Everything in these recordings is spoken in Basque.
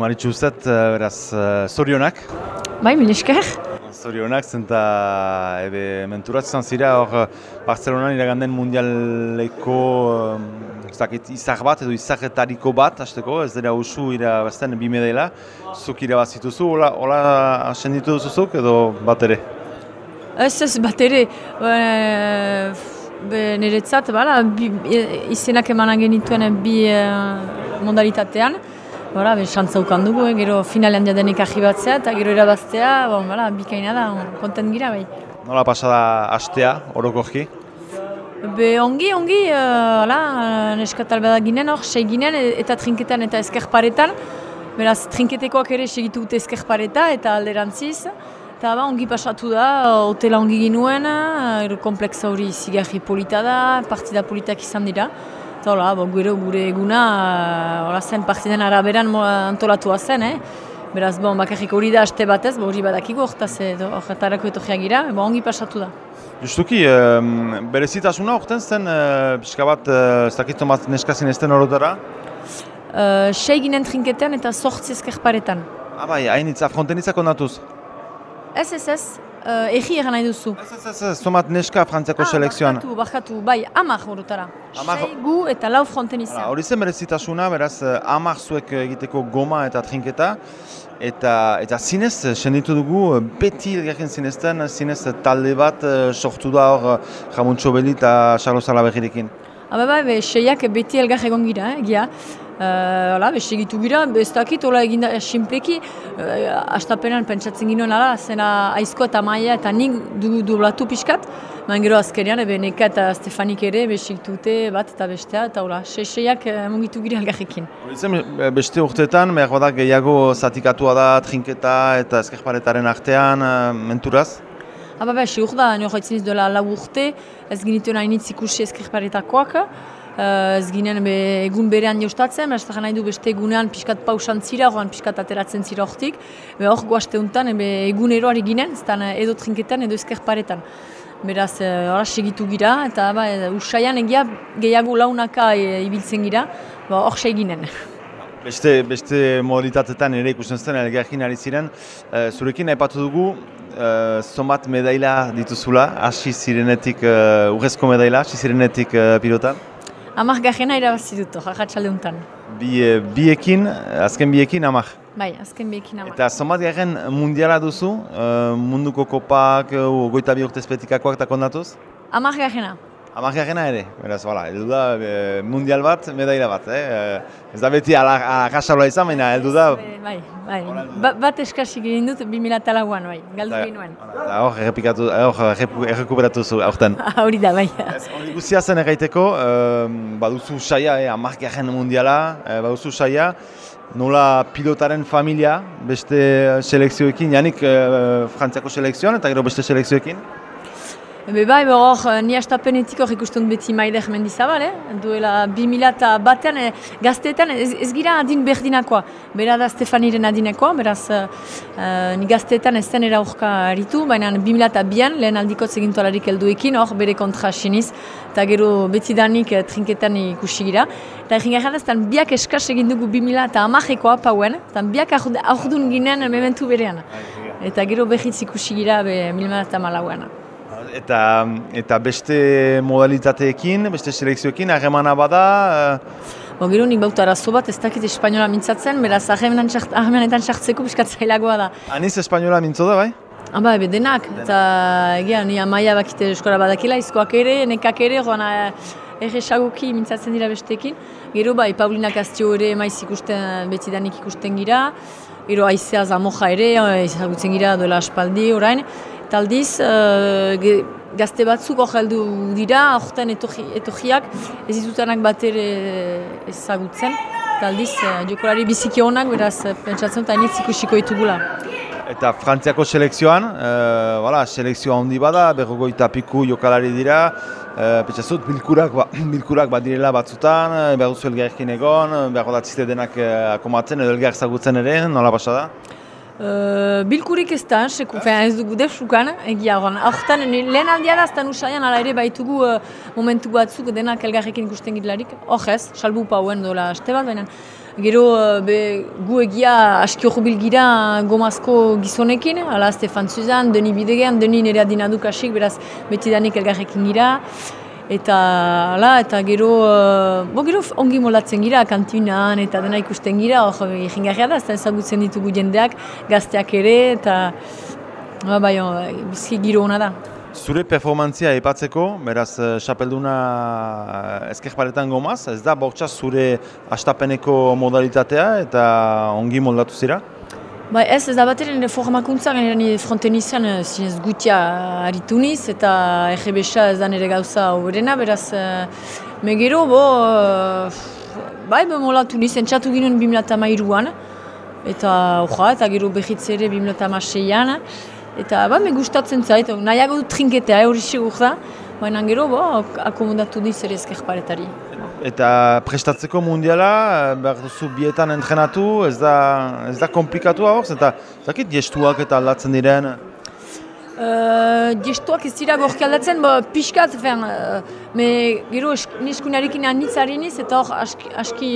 Maritxu uzet, beraz, zorionak. Bai, min esker. Zorionak, zenta ebe menturatzen zira, hor Barcelonan iraganden mundialeko zakit, izak bat edo izaketariko bat, hasteko, ez dira usu ira bazten bime dela, zuk irabazituzu, hola, hola asenditu duzuzuk edo bat ere? Ez ez bat ere, niretzat, bala, izenak emanan genituen bi uh, modalitatean, Bora, xantzaukan dugu, eh? gero finalean diadenik ahibatzea eta gero irabaztea, bon, bala, bikaina da, konten gira bai. Nola pasada astea, orokorki? Be ongi, ongi, uh, ala, neskatal bada ginen hor, sei ginen, e, eta trinketan eta ezkerparetan. Beraz, trinketekoak ere segitu dute ezkerpareta eta alderantziz. Eta ba, ongi pasatu da, hotela ongi ginuen, uh, kompleksa hori zigarri polita da, partida politak izan dira. Eta hola, bo, gure, gure eguna, uh, zen partiden araberan antolatua zen, eh? Beraz, bon, bakarrik hori da aste batez, hori badakigu, horretarako eto gira, ongi pasatu da. Justuki, e, berezitasuna orten zen, e, pixka bat, e, ez dakitu bat neskazin ez den horretara? E, sei ginen trinketean eta sortzi ezkerparetan. Ah bai, hainitza, frontenitzako natuz? Ez, ez, ez. Uh, egi egan nahi duzu. Ez, ez, ez, somat neska frantziako ah, selekzioan. Bakatu, bakatu, bai, amak horretara. Sei gu eta lau fronten izan. Hori zen berezitasuna, beraz, amak zuek egiteko goma eta trinketa. Eta, eta zinez, senditu dugu, beti elgarren zinezten, zinez talde bat sortu da hor Jamuntxo Beli eta Charlos Alabegirekin. Aba bai, be, seiak beti elgar egon gira, eh, gia. Uh, hala, beste egitu gira, ez dakit, hola eginda, simpleki, uh, astapenan pentsatzen ginoen, ala, zena aizko eta maia eta nik du dublatu pixkat, man gero azkenean, ebe neka eta Stefanik ere, besikitute bat eta bestea, eta hola, seiak uh, mungitu gira algarrekin. Beste urteetan, behar badak gehiago zatikatua da, trinketa eta ezkerparetaren artean, menturaz? Aba behar, sigur da, nio haitzen ez lau urte, ez ginituen hainitz ikusi ezkerparetakoak, Uh, ez ginen be, egun berean jaustatzen, ez nahi du beste egunean pixkat pausan zira, oran pixkat ateratzen zira hortik. Hor guazte honetan, egun eroari ginen, ez edo trinketan edo ezkerparetan. Beraz, uh, segitu gira, eta ba, usaian egia gehiago launaka e, ibiltzen gira, ba, hor ginen. Beste, beste modalitatetan ere ikusten zen, elgarkin ari ziren, uh, zurekin aipatu dugu, uh, zomat medaila dituzula, hasi zirenetik, uh, urrezko medaila, hasi zirenetik uh, pilotan? Amak gajena irabazi dut, jajatxalde honetan. Bi, biekin, azken biekin amak? Bai, azken biekin amak. Eta somat garen mundiala duzu, uh, munduko kopak, goita bi urtezpetikakoak eta kondatuz? Amak gajena. Amak gajena ere, beraz, bala, edu da mundial bat, medaila bat, eh? Ez da beti ala izan, baina edu da... Bai, bai, ba, bat eskasik egin dut, 2008an, bai, galdu ginoen. Eta hor, errepikatu, hor, errekuperatu zu, aurten. Hori da, bai. Hori guztia zen erraiteko, baduzu saia, eh, amak garen mundiala, eh, baduzu saia, nola pilotaren familia, beste selekzioekin, janik eh, frantziako selekzioan, eta gero beste selekzioekin? Ebe bai, hor, eh, ni astapenetik hor ikusten beti maider mendizabal, eh? duela 2000 batean eh, gazteetan ez, ez gira adin berdinakoa. Bera da Stefaniren adinekoa, beraz uh, ni gazteetan ez zen eraurka aritu, baina 2000 bian lehen aldiko zegintualarik helduekin hor bere kontra siniz, eta gero beti danik uh, trinketan ikusi gira. Eta egin gara ez, biak eskas egin dugu 2000 eta amajekoa pauen, eta biak aurdun ginen mementu berean. Eta gero behitz ikusi gira be 2000 eta malauan eta, eta beste modalitateekin, beste selekzioekin, harremana bada? Uh... Bo, gero nik bauta arazo bat, ez dakit espainola mintzatzen, beraz harremanetan sartzeko biskatzailagoa da. Aniz espainola mintzo da, bai? Aba, ebe denak, eta egia, ni amaia bakite eskola badakila, izkoak ere, nekak ere, joan erresaguki mintzatzen dira bestekin. Gero, bai, Paulina Kastio ere maiz ikusten, beti danik ikusten gira. Gero, aizea zamoja ere, ezagutzen gira duela aspaldi orain. Taldiz, uh, gazte batzuk heldu dira, aurten etorriak ez ditutenak bat ere ezagutzen. Taldiz, uh, jokolari biziki honak, beraz, pentsatzen eta initz ikusiko ditugula. Eta Frantziako selekzioan, uh, wala, selekzioa handi bada, berrogoita piku jokalari dira, uh, pentsatzen bilkurak, ba, bilkurak bat direla batzutan, behar duzu elgarrekin egon, behar da denak uh, akomatzen edo elgar zagutzen ere, nola basa da? Uh, bilkurik ez da, seku, ez dugu defukan, egia horren. Hortan, lehen aldia da, aztan usaian, ala ere baitugu momentu batzuk denak elgarrekin ikusten gitlarik. Hor ez, salbu pauen dola aste bat, baina Gero, uh, be, gu egia aski hori gira gomazko gizonekin, ala Stefan Suzan, Deni Bidegean, Deni nire adinaduk asik, beraz beti danik elgarrekin gira. Eta, ala, eta gero, uh, bo, gero ongi molatzen gira, kantinan eta dena ikusten gira, hor egingarria da, ez ezagutzen ditugu jendeak, gazteak ere, eta ba, bai, bizki giro hona da. Zure performantzia epatzeko, beraz, xapelduna ezker paretan gomaz, ez da bortxaz zure astapeneko modalitatea eta ongi moldatu zira? Ba ez, ez da bat ere formakuntza, gainera ni fronten izan zinez gutia aritu niz, eta EGB-sa ez da nire gauza horrena, beraz, me gero, bo, bai, be molatu niz, entxatu ginen 2008an, eta oja, eta gero behitze ere 2008an, eta ba, me gustatzen zait, nahiago dut trinketea, hori segur da, baina gero, bo, akomodatu niz ere ezker paretari. Eta prestatzeko mundiala, behar duzu bietan entrenatu, ez da, ez da komplikatu hor, eta zakit gestuak eta aldatzen diren? Uh, gestuak ez dira gorki aldatzen, bo, pixkat, fen, uh, me, gero niskunarekin anitz niz, eta hor aski, aski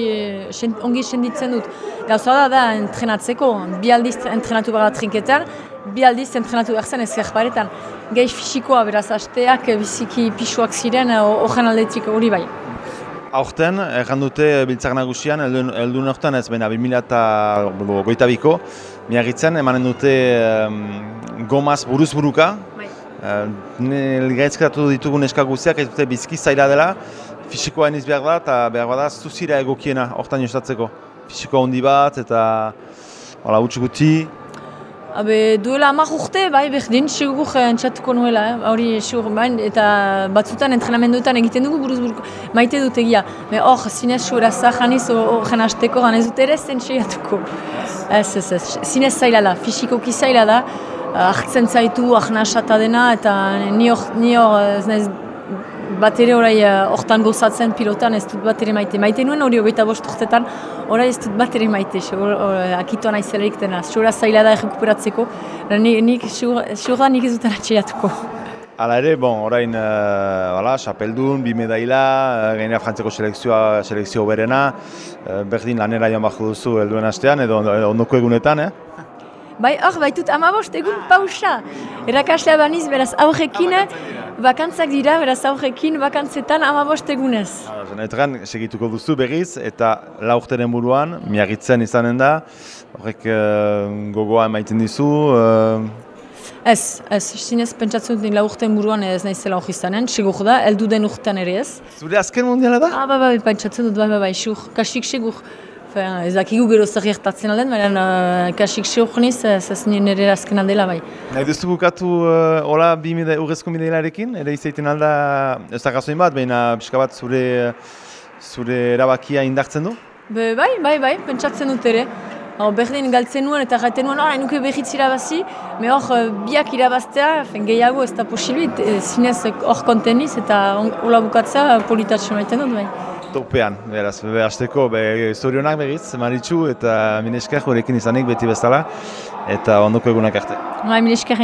uh, ongi senditzen dut. Gauza da da entrenatzeko, bi aldiz entrenatu behar trinketan, bi aldiz entrenatu behar zen ezker paretan. Gai fisikoa, beraz, asteak biziki pixuak ziren, horren aldetik hori bai. Aurten, erran dute biltzak nagusian, heldu nortan ez baina 2008 biko, miagitzen, emanen dute um, gomaz buruz buruka. Bai. Uh, ditugun eskaguziak, ez dute bizki zaila dela, fisikoa eniz behar da, eta behar da zuzira egokiena hortan jostatzeko. Fisikoa handi bat, eta hola, utxukuti, Habe, duela amak urte, bai, berdin, segur entxatuko nuela, eh? hori segur, bai, eta batzutan entrenamenduetan egiten dugu buruz buruko, maite dut egia. Me hor, zinez suera zahaniz, horren hasteko ganez dut ere zen seiatuko. Ez, ez, ez, zinez zaila da, fisikoki zaila da, hartzen zaitu, ahna dena, eta ni hor, ez nahiz, bat ere orai eh, hortan uh, gozatzen pilotan ez dut bat ere maite. Maite nuen hori hogeita bost urtetan, orai ez dut bat ere maite, akitoa nahi zelarik dena. Sura zaila da errekuperatzeko, nik sura nik ez dut atxeatuko. Hala ere, bon, orain, uh, xapeldun, bi medaila, uh, gainera frantzeko selekzioa, selekzio berena, uh, berdin lanera joan bako duzu helduen astean, edo ondoko egunetan, eh? Bai, hor, baitut amabost egun pausa. Erakaslea baniz, beraz, aurrekin, bakantzak dira, beraz, aurrekin, bakantzetan amabost egunez. Zenetan, segituko duzu berriz, eta laurteren buruan, miagitzen izanen da, horrek uh, gogoa emaiten dizu. Uh... Ez, ez, zinez pentsatzen dut laurten buruan ez naizela hori izanen, segur da, eldu den urtean ere ez. Zure azken mundiala da? Ah, bai, bai, pentsatzen dut, bai, bai, bai, segur, kasik segur. Ez dakigu gero zer gertatzen alden, baina uh, kasik seok niz, ez nire azken aldela bai. Nahi duztu bukatu uh, hola bi mide, urrezko mideilarekin, ere izaiten alda ez da gazoin bat, baina pixka bat zure, zure erabakia indartzen du? Be, bai, bai, bai, pentsatzen dut ere. Hor, berdin galtzen nuen eta jaten nuen, hor, nuke behitz irabazi, me hor, biak irabaztea, fen gehiago ez da posibilit, zinez hor konteniz eta hola bukatzea politatxo maiten dut bai topean, beraz, be, azteko, be, zorionak begiz, maritxu, eta minesker horrekin izanik beti bezala, eta ondoko egunak arte. Bai, minesker